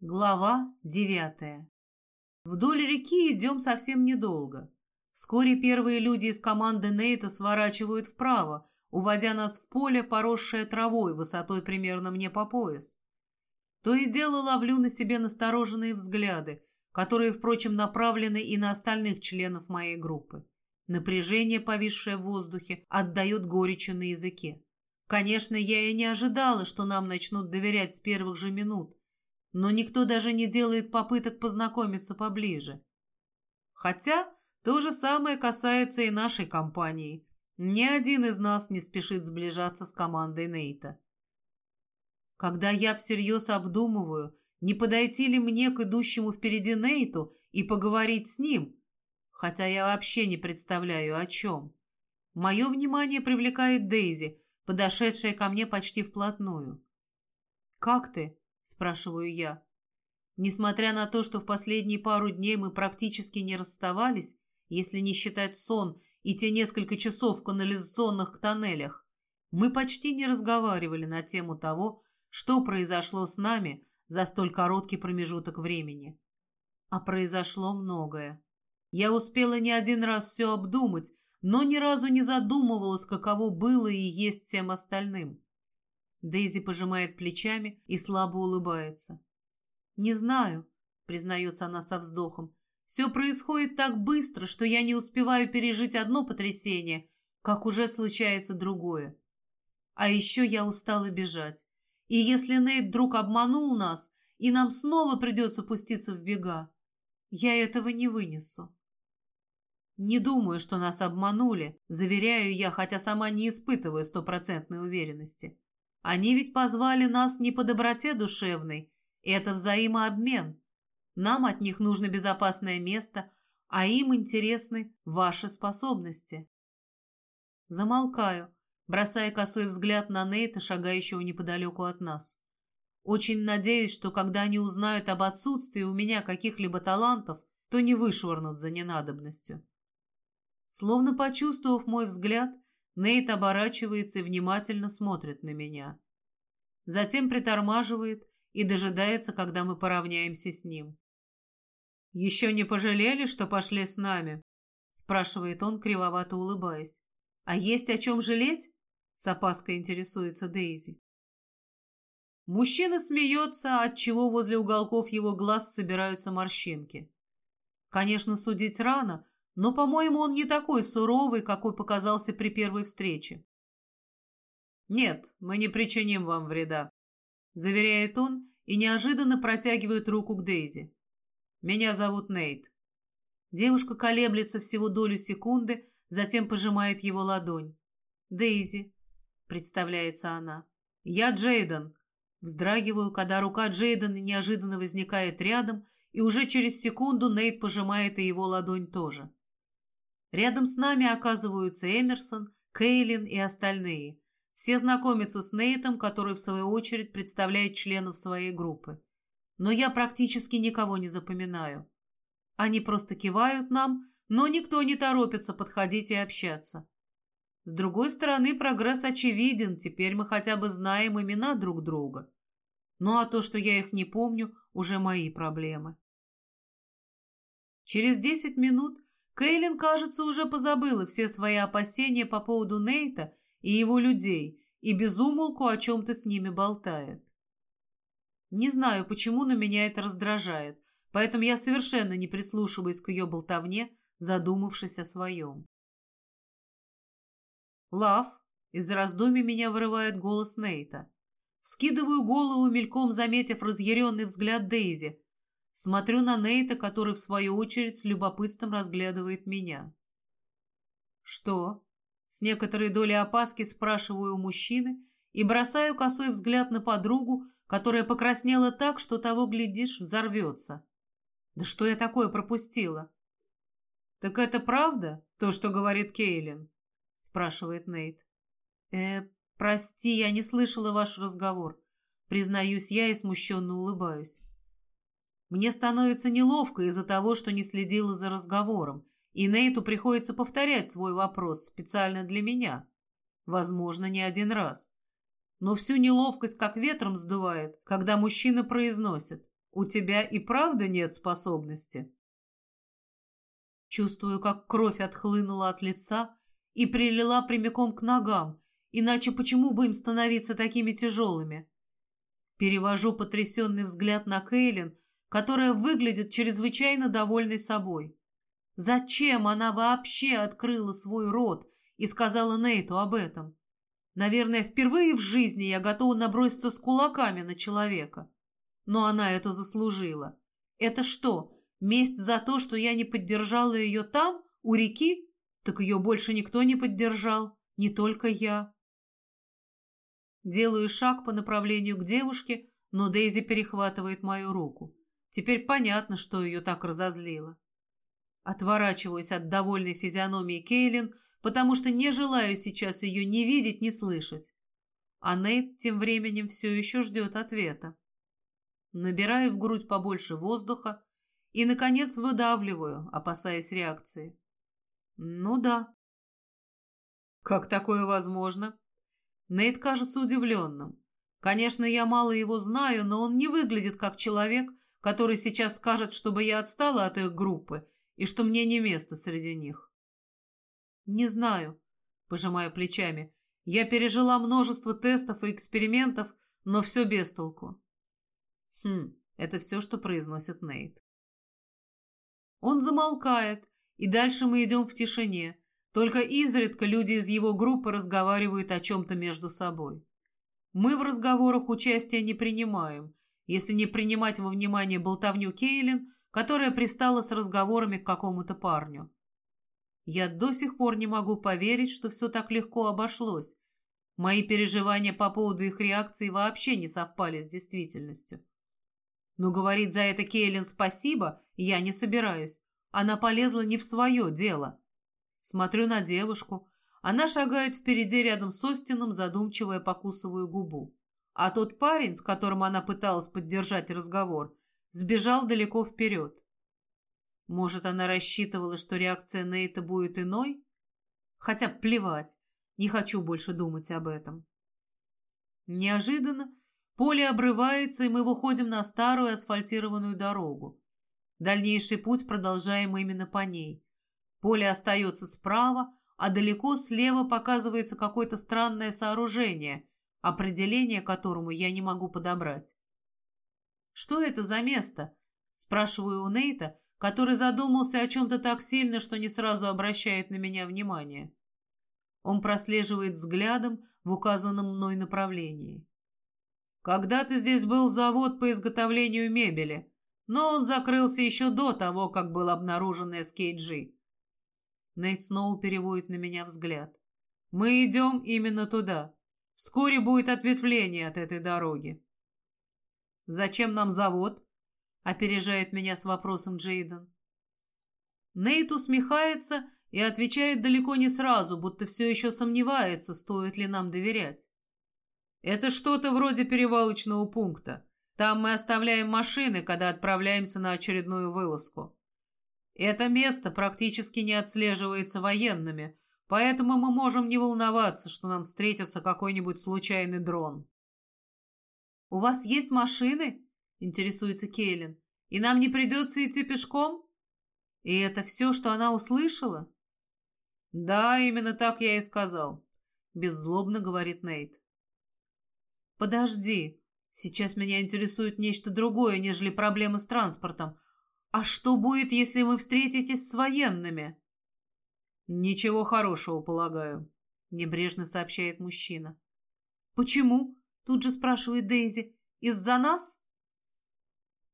Глава девятая. Вдоль реки идем совсем недолго. Вскоре первые люди из команды Нейта сворачивают вправо, уводя нас в поле, поросшее травой, высотой примерно мне по пояс. То и дело ловлю на себе настороженные взгляды, которые, впрочем, направлены и на остальных членов моей группы. Напряжение, повисшее в воздухе, отдает горечью на языке. Конечно, я и не ожидала, что нам начнут доверять с первых же минут, но никто даже не делает попыток познакомиться поближе. Хотя то же самое касается и нашей компании. Ни один из нас не спешит сближаться с командой Нейта. Когда я всерьез обдумываю, не подойти ли мне к идущему впереди Нейту и поговорить с ним, хотя я вообще не представляю, о чем. Мое внимание привлекает Дейзи, подошедшая ко мне почти вплотную. «Как ты?» – спрашиваю я. Несмотря на то, что в последние пару дней мы практически не расставались, если не считать сон и те несколько часов в канализационных тоннелях, мы почти не разговаривали на тему того, что произошло с нами за столь короткий промежуток времени. А произошло многое. Я успела не один раз все обдумать, но ни разу не задумывалась, каково было и есть всем остальным. Дейзи пожимает плечами и слабо улыбается. «Не знаю», — признается она со вздохом. «Все происходит так быстро, что я не успеваю пережить одно потрясение, как уже случается другое. А еще я устала бежать. И если Нейт вдруг обманул нас, и нам снова придется пуститься в бега, я этого не вынесу. Не думаю, что нас обманули, заверяю я, хотя сама не испытываю стопроцентной уверенности. Они ведь позвали нас не по доброте душевной, это взаимообмен. Нам от них нужно безопасное место, а им интересны ваши способности. Замолкаю, бросая косой взгляд на Нейта, шагающего неподалеку от нас. Очень надеюсь, что когда они узнают об отсутствии у меня каких-либо талантов, то не вышвырнут за ненадобностью. Словно почувствовав мой взгляд, Нейт оборачивается и внимательно смотрит на меня. Затем притормаживает и дожидается, когда мы поравняемся с ним. «Еще не пожалели, что пошли с нами?» – спрашивает он, кривовато улыбаясь. «А есть о чем жалеть?» С опаской интересуется Дейзи. Мужчина смеется, отчего возле уголков его глаз собираются морщинки. Конечно, судить рано, но, по-моему, он не такой суровый, какой показался при первой встрече. «Нет, мы не причиним вам вреда», — заверяет он и неожиданно протягивает руку к Дейзи. «Меня зовут Нейт». Девушка колеблется всего долю секунды, затем пожимает его ладонь. «Дейзи», представляется она. «Я Джейден». Вздрагиваю, когда рука Джейдена неожиданно возникает рядом, и уже через секунду Нейт пожимает и его ладонь тоже. Рядом с нами оказываются Эмерсон, Кейлин и остальные. Все знакомятся с Нейтом, который, в свою очередь, представляет членов своей группы. Но я практически никого не запоминаю. Они просто кивают нам, но никто не торопится подходить и общаться. С другой стороны, прогресс очевиден, теперь мы хотя бы знаем имена друг друга. Ну а то, что я их не помню, уже мои проблемы. Через десять минут Кейлин, кажется, уже позабыла все свои опасения по поводу Нейта и его людей и безумолку о чем-то с ними болтает. Не знаю, почему, но меня это раздражает, поэтому я совершенно не прислушиваюсь к ее болтовне, задумавшись о своем. «Лав!» — из раздумий меня вырывает голос Нейта. Вскидываю голову, мельком заметив разъяренный взгляд Дейзи. Смотрю на Нейта, который, в свою очередь, с любопытством разглядывает меня. «Что?» С некоторой долей опаски спрашиваю у мужчины и бросаю косой взгляд на подругу, которая покраснела так, что того, глядишь, взорвется. «Да что я такое пропустила?» «Так это правда, то, что говорит Кейлин?» — спрашивает Нейт. «Э, прости, я не слышала ваш разговор. Признаюсь я и смущенно улыбаюсь. Мне становится неловко из-за того, что не следила за разговором, и Нейту приходится повторять свой вопрос специально для меня. Возможно, не один раз. Но всю неловкость как ветром сдувает, когда мужчина произносит. У тебя и правда нет способности?» Чувствую, как кровь отхлынула от лица и прилила прямиком к ногам, иначе почему бы им становиться такими тяжелыми? Перевожу потрясенный взгляд на Кейлин, которая выглядит чрезвычайно довольной собой. Зачем она вообще открыла свой рот и сказала Нейту об этом? Наверное, впервые в жизни я готова наброситься с кулаками на человека. Но она это заслужила. Это что, месть за то, что я не поддержала ее там, у реки? Так ее больше никто не поддержал, не только я. Делаю шаг по направлению к девушке, но Дейзи перехватывает мою руку. Теперь понятно, что ее так разозлило. Отворачиваюсь от довольной физиономии Кейлин, потому что не желаю сейчас ее ни видеть, ни слышать. А Нейт тем временем все еще ждет ответа. Набираю в грудь побольше воздуха и, наконец, выдавливаю, опасаясь реакции. Ну да. Как такое возможно? Нейт кажется удивленным. Конечно, я мало его знаю, но он не выглядит как человек, который сейчас скажет, чтобы я отстала от их группы и что мне не место среди них. Не знаю, пожимая плечами. Я пережила множество тестов и экспериментов, но все без толку. Хм, это все, что произносит Нейт. Он замолкает, и дальше мы идем в тишине, только изредка люди из его группы разговаривают о чем-то между собой. Мы в разговорах участия не принимаем, если не принимать во внимание болтовню Кейлин, которая пристала с разговорами к какому-то парню. Я до сих пор не могу поверить, что все так легко обошлось. Мои переживания по поводу их реакции вообще не совпали с действительностью. Но говорить за это Кейлин спасибо я не собираюсь. Она полезла не в свое дело. Смотрю на девушку. Она шагает впереди рядом с Остином, задумчиво покусывая губу. А тот парень, с которым она пыталась поддержать разговор, сбежал далеко вперед. Может, она рассчитывала, что реакция Нейта будет иной? Хотя плевать, не хочу больше думать об этом. Неожиданно поле обрывается, и мы выходим на старую асфальтированную дорогу. Дальнейший путь продолжаем именно по ней. Поле остается справа, а далеко слева показывается какое-то странное сооружение, определение которому я не могу подобрать. «Что это за место?» – спрашиваю у Нейта, который задумался о чем-то так сильно, что не сразу обращает на меня внимание. Он прослеживает взглядом в указанном мной направлении. «Когда-то здесь был завод по изготовлению мебели, но он закрылся еще до того, как был обнаружен SKG. Нейт снова переводит на меня взгляд. «Мы идем именно туда. Вскоре будет ответвление от этой дороги». «Зачем нам завод?» — опережает меня с вопросом Джейден. Нейт усмехается и отвечает далеко не сразу, будто все еще сомневается, стоит ли нам доверять. «Это что-то вроде перевалочного пункта. Там мы оставляем машины, когда отправляемся на очередную вылазку. Это место практически не отслеживается военными, поэтому мы можем не волноваться, что нам встретится какой-нибудь случайный дрон. «У вас есть машины?» — интересуется Кейлин. «И нам не придется идти пешком?» И это все, что она услышала? «Да, именно так я и сказал», — беззлобно говорит Нейт. «Подожди, сейчас меня интересует нечто другое, нежели проблемы с транспортом. «А что будет, если вы встретитесь с военными?» «Ничего хорошего, полагаю», — небрежно сообщает мужчина. «Почему?» — тут же спрашивает Дейзи. «Из-за нас?»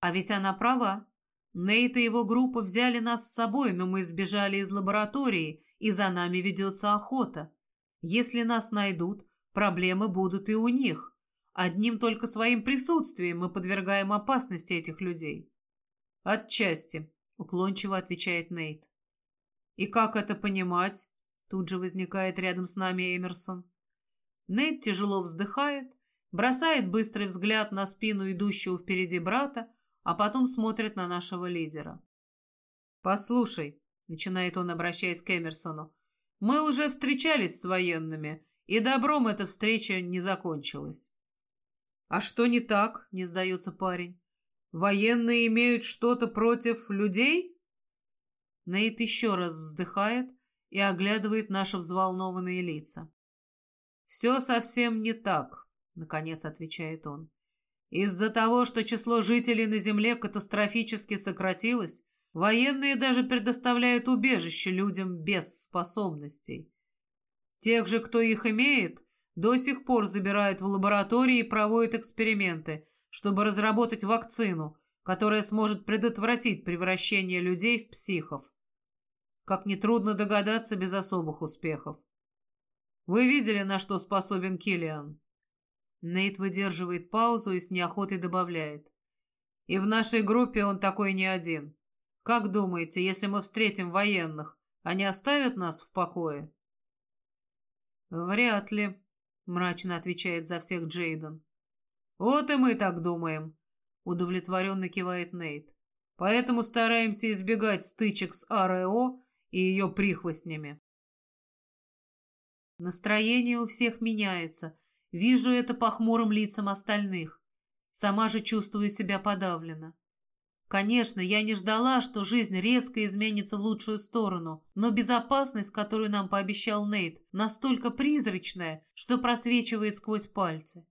А ведь она права. Нейт и его группа взяли нас с собой, но мы сбежали из лаборатории, и за нами ведется охота. Если нас найдут, проблемы будут и у них. Одним только своим присутствием мы подвергаем опасности этих людей. «Отчасти», — уклончиво отвечает Нейт. «И как это понимать?» Тут же возникает рядом с нами Эмерсон. Нейт тяжело вздыхает, бросает быстрый взгляд на спину идущего впереди брата, а потом смотрит на нашего лидера. «Послушай», — начинает он, обращаясь к Эмерсону, «мы уже встречались с военными, и добром эта встреча не закончилась». «А что не так?» — не сдается парень. Военные имеют что-то против людей? Нейт еще раз вздыхает и оглядывает наши взволнованные лица. «Все совсем не так», — наконец отвечает он. «Из-за того, что число жителей на Земле катастрофически сократилось, военные даже предоставляют убежище людям без способностей. Тех же, кто их имеет, до сих пор забирают в лаборатории и проводят эксперименты, чтобы разработать вакцину, которая сможет предотвратить превращение людей в психов. Как нетрудно догадаться без особых успехов. Вы видели, на что способен Киллиан? Нейт выдерживает паузу и с неохотой добавляет. И в нашей группе он такой не один. Как думаете, если мы встретим военных, они оставят нас в покое? Вряд ли, мрачно отвечает за всех Джейден. Вот и мы так думаем, удовлетворенно кивает Нейт. Поэтому стараемся избегать стычек с АРО и ее прихвостнями. Настроение у всех меняется. Вижу это по хмурым лицам остальных. Сама же чувствую себя подавленно. Конечно, я не ждала, что жизнь резко изменится в лучшую сторону, но безопасность, которую нам пообещал Нейт, настолько призрачная, что просвечивает сквозь пальцы.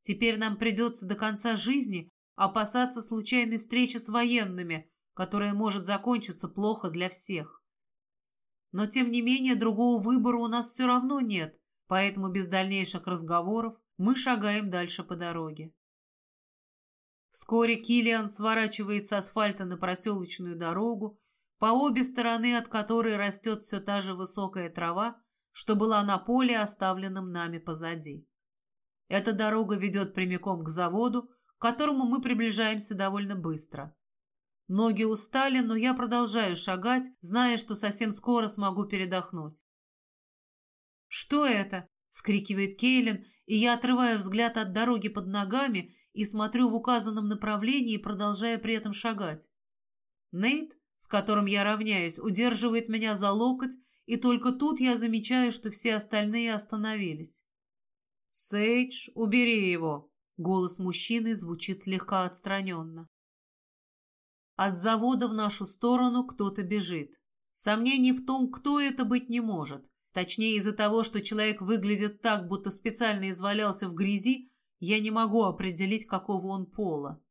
Теперь нам придется до конца жизни опасаться случайной встречи с военными, которая может закончиться плохо для всех. Но, тем не менее, другого выбора у нас все равно нет, поэтому без дальнейших разговоров мы шагаем дальше по дороге. Вскоре Килиан сворачивает с асфальта на проселочную дорогу, по обе стороны от которой растет все та же высокая трава, что была на поле, оставленном нами позади. Эта дорога ведет прямиком к заводу, к которому мы приближаемся довольно быстро. Ноги устали, но я продолжаю шагать, зная, что совсем скоро смогу передохнуть. «Что это?» — скрикивает Кейлин, и я отрываю взгляд от дороги под ногами и смотрю в указанном направлении, продолжая при этом шагать. Нейт, с которым я равняюсь, удерживает меня за локоть, и только тут я замечаю, что все остальные остановились. «Сейдж, убери его!» — голос мужчины звучит слегка отстраненно. От завода в нашу сторону кто-то бежит. Сомнений в том, кто это быть не может. Точнее, из-за того, что человек выглядит так, будто специально извалялся в грязи, я не могу определить, какого он пола.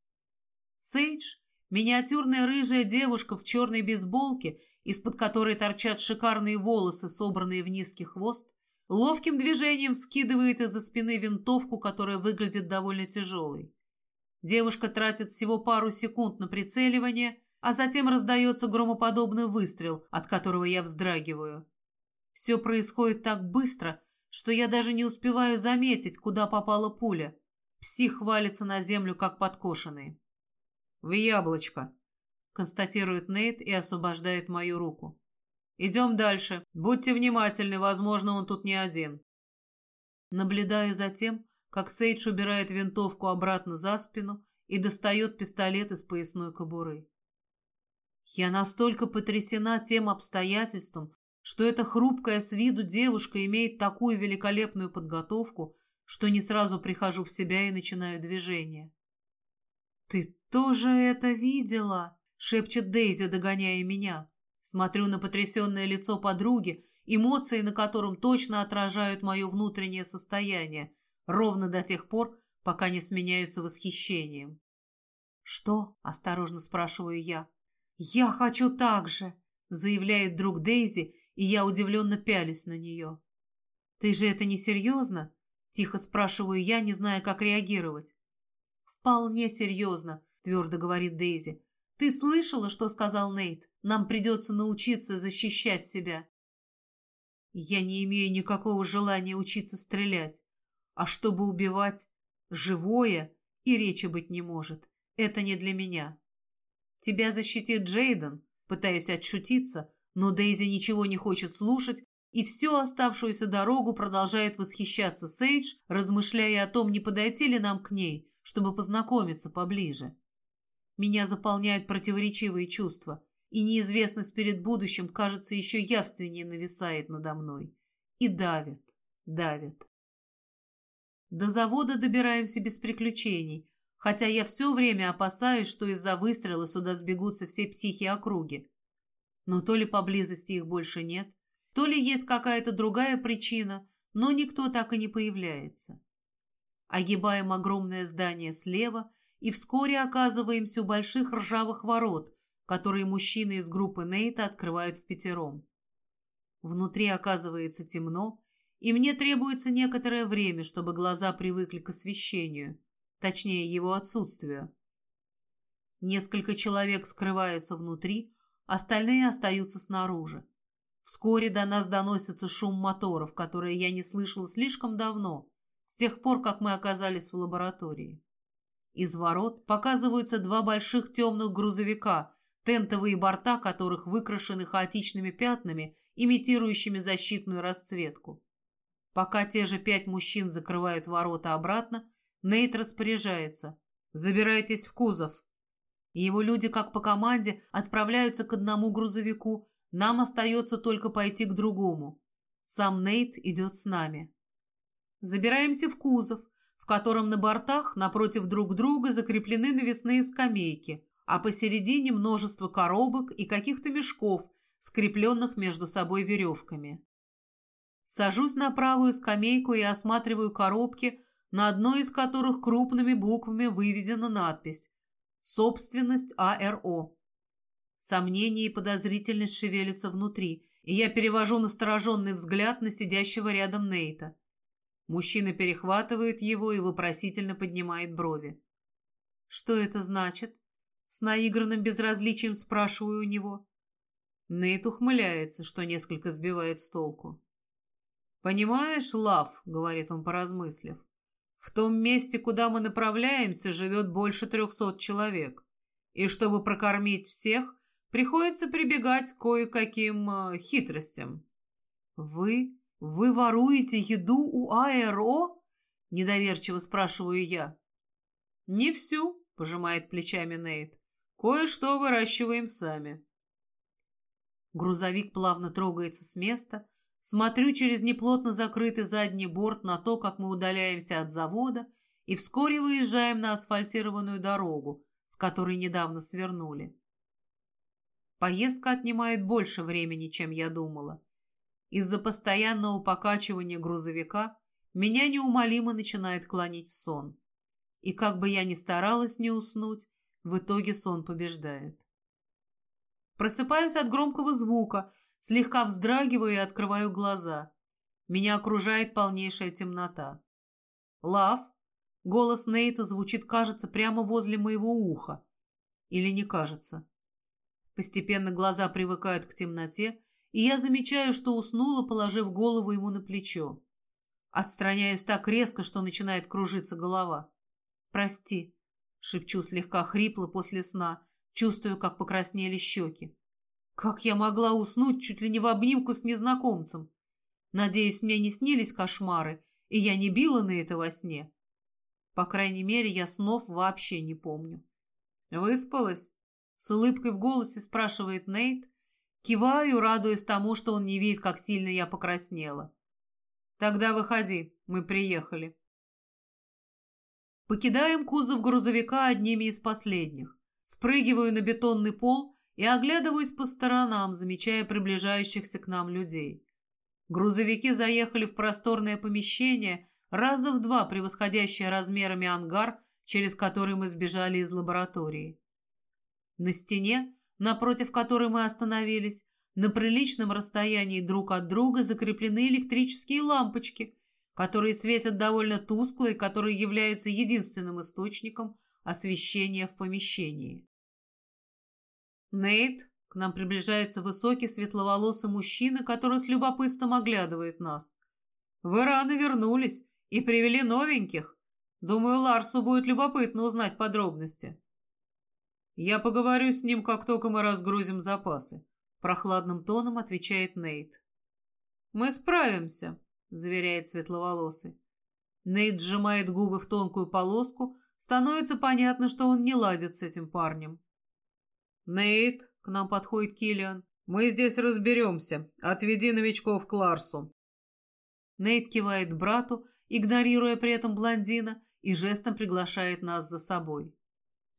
Сейдж – миниатюрная рыжая девушка в черной бейсболке, из-под которой торчат шикарные волосы, собранные в низкий хвост, ловким движением скидывает из-за спины винтовку, которая выглядит довольно тяжелой. Девушка тратит всего пару секунд на прицеливание, а затем раздается громоподобный выстрел, от которого я вздрагиваю. Все происходит так быстро, что я даже не успеваю заметить, куда попала пуля. Псих валится на землю, как подкошенный. «В яблочко», — констатирует Нейт и освобождает мою руку. «Идем дальше. Будьте внимательны, возможно, он тут не один». Наблюдаю за тем, как Сейдж убирает винтовку обратно за спину и достает пистолет из поясной кобуры. Я настолько потрясена тем обстоятельством, что эта хрупкая с виду девушка имеет такую великолепную подготовку, что не сразу прихожу в себя и начинаю движение. «Ты тоже это видела?» — шепчет Дейзи, догоняя меня. Смотрю на потрясенное лицо подруги, эмоции на котором точно отражают мое внутреннее состояние, ровно до тех пор, пока не сменяются восхищением. «Что?» – осторожно спрашиваю я. «Я хочу так же!» – заявляет друг Дейзи, и я удивленно пялюсь на нее. «Ты же это не серьезно?» – тихо спрашиваю я, не зная, как реагировать. «Вполне серьезно», – твердо говорит Дейзи. «Ты слышала, что сказал Нейт? Нам придется научиться защищать себя». Я не имею никакого желания учиться стрелять. А чтобы убивать живое, и речи быть не может. Это не для меня. Тебя защитит Джейден, пытаюсь отшутиться, но Дейзи ничего не хочет слушать и всю оставшуюся дорогу продолжает восхищаться Сейдж, размышляя о том, не подойти ли нам к ней, чтобы познакомиться поближе. Меня заполняют противоречивые чувства, и неизвестность перед будущим, кажется, еще явственнее нависает надо мной. И давит, давит. До завода добираемся без приключений, хотя я все время опасаюсь, что из-за выстрела сюда сбегутся все психи округи. Но то ли поблизости их больше нет, то ли есть какая-то другая причина, но никто так и не появляется. Огибаем огромное здание слева и вскоре оказываемся у больших ржавых ворот, которые мужчины из группы Нейта открывают в пятером. Внутри оказывается темно, и мне требуется некоторое время, чтобы глаза привыкли к освещению, точнее его отсутствию. Несколько человек скрываются внутри, остальные остаются снаружи. Вскоре до нас доносится шум моторов, которые я не слышала слишком давно, с тех пор, как мы оказались в лаборатории. Из ворот показываются два больших темных грузовика, тентовые борта которых выкрашены хаотичными пятнами, имитирующими защитную расцветку. Пока те же пять мужчин закрывают ворота обратно, Нейт распоряжается. «Забирайтесь в кузов». Его люди, как по команде, отправляются к одному грузовику, нам остается только пойти к другому. Сам Нейт идет с нами. Забираемся в кузов, котором на бортах напротив друг друга закреплены навесные скамейки, а посередине множество коробок и каких-то мешков, скрепленных между собой веревками. Сажусь на правую скамейку и осматриваю коробки, на одной из которых крупными буквами выведена надпись «Собственность АРО». Сомнение и подозрительность шевелятся внутри, и я перевожу настороженный взгляд на сидящего рядом Нейта. Мужчина перехватывает его и вопросительно поднимает брови. «Что это значит?» С наигранным безразличием спрашиваю у него. Нейт ухмыляется, что несколько сбивает с толку. «Понимаешь, Лав», — говорит он, поразмыслив, «в том месте, куда мы направляемся, живет больше трехсот человек, и чтобы прокормить всех, приходится прибегать к кое-каким э, хитростям». «Вы? Вы воруете еду у АРО?» — недоверчиво спрашиваю я. «Не всю», — пожимает плечами Нейт. «Кое-что выращиваем сами». Грузовик плавно трогается с места. Смотрю через неплотно закрытый задний борт на то, как мы удаляемся от завода, и вскоре выезжаем на асфальтированную дорогу, с которой недавно свернули. Поездка отнимает больше времени, чем я думала. Из-за постоянного покачивания грузовика меня неумолимо начинает клонить сон. И как бы я ни старалась не уснуть, в итоге сон побеждает. Просыпаюсь от громкого звука, слегка вздрагиваю и открываю глаза. Меня окружает полнейшая темнота. «Лав?» Голос Нейта звучит, кажется, прямо возле моего уха. Или не кажется. Постепенно глаза привыкают к темноте, и я замечаю, что уснула, положив голову ему на плечо. Отстраняюсь так резко, что начинает кружиться голова. «Прости», — шепчу слегка хрипло после сна, Чувствую, как покраснели щеки. Как я могла уснуть чуть ли не в обнимку с незнакомцем? Надеюсь, мне не снились кошмары, и я не била на это во сне. По крайней мере, я снов вообще не помню. «Выспалась?» С улыбкой в голосе спрашивает Нейт. Киваю, радуясь тому, что он не видит, как сильно я покраснела. «Тогда выходи, мы приехали». Покидаем кузов грузовика одними из последних. Спрыгиваю на бетонный пол и оглядываюсь по сторонам, замечая приближающихся к нам людей. Грузовики заехали в просторное помещение, раза в два превосходящее размерами ангар, через который мы сбежали из лаборатории. На стене, напротив которой мы остановились, на приличном расстоянии друг от друга закреплены электрические лампочки, которые светят довольно тускло и которые являются единственным источником освещение в помещении. «Нейт!» — к нам приближается высокий светловолосый мужчина, который с любопытством оглядывает нас. «Вы рано вернулись и привели новеньких. Думаю, Ларсу будет любопытно узнать подробности». «Я поговорю с ним, как только мы разгрузим запасы», — прохладным тоном отвечает Нейт. «Мы справимся», — заверяет светловолосый. Нейт сжимает губы в тонкую полоску, Становится понятно, что он не ладит с этим парнем. «Нейт», — к нам подходит Киллиан, — «мы здесь разберемся. Отведи новичков к Ларсу». Нейт кивает брату, игнорируя при этом блондина, и жестом приглашает нас за собой.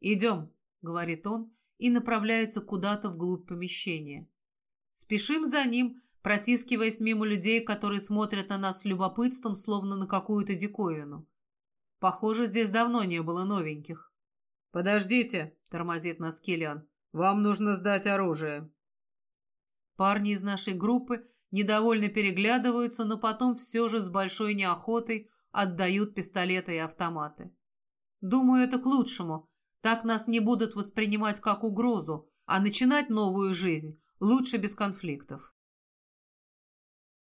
«Идем», — говорит он, и направляется куда-то вглубь помещения. Спешим за ним, протискиваясь мимо людей, которые смотрят на нас с любопытством, словно на какую-то диковину. Похоже, здесь давно не было новеньких. «Подождите», — тормозит нас Киллиан, — «вам нужно сдать оружие». Парни из нашей группы недовольно переглядываются, но потом все же с большой неохотой отдают пистолеты и автоматы. Думаю, это к лучшему. Так нас не будут воспринимать как угрозу, а начинать новую жизнь лучше без конфликтов.